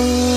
Oh.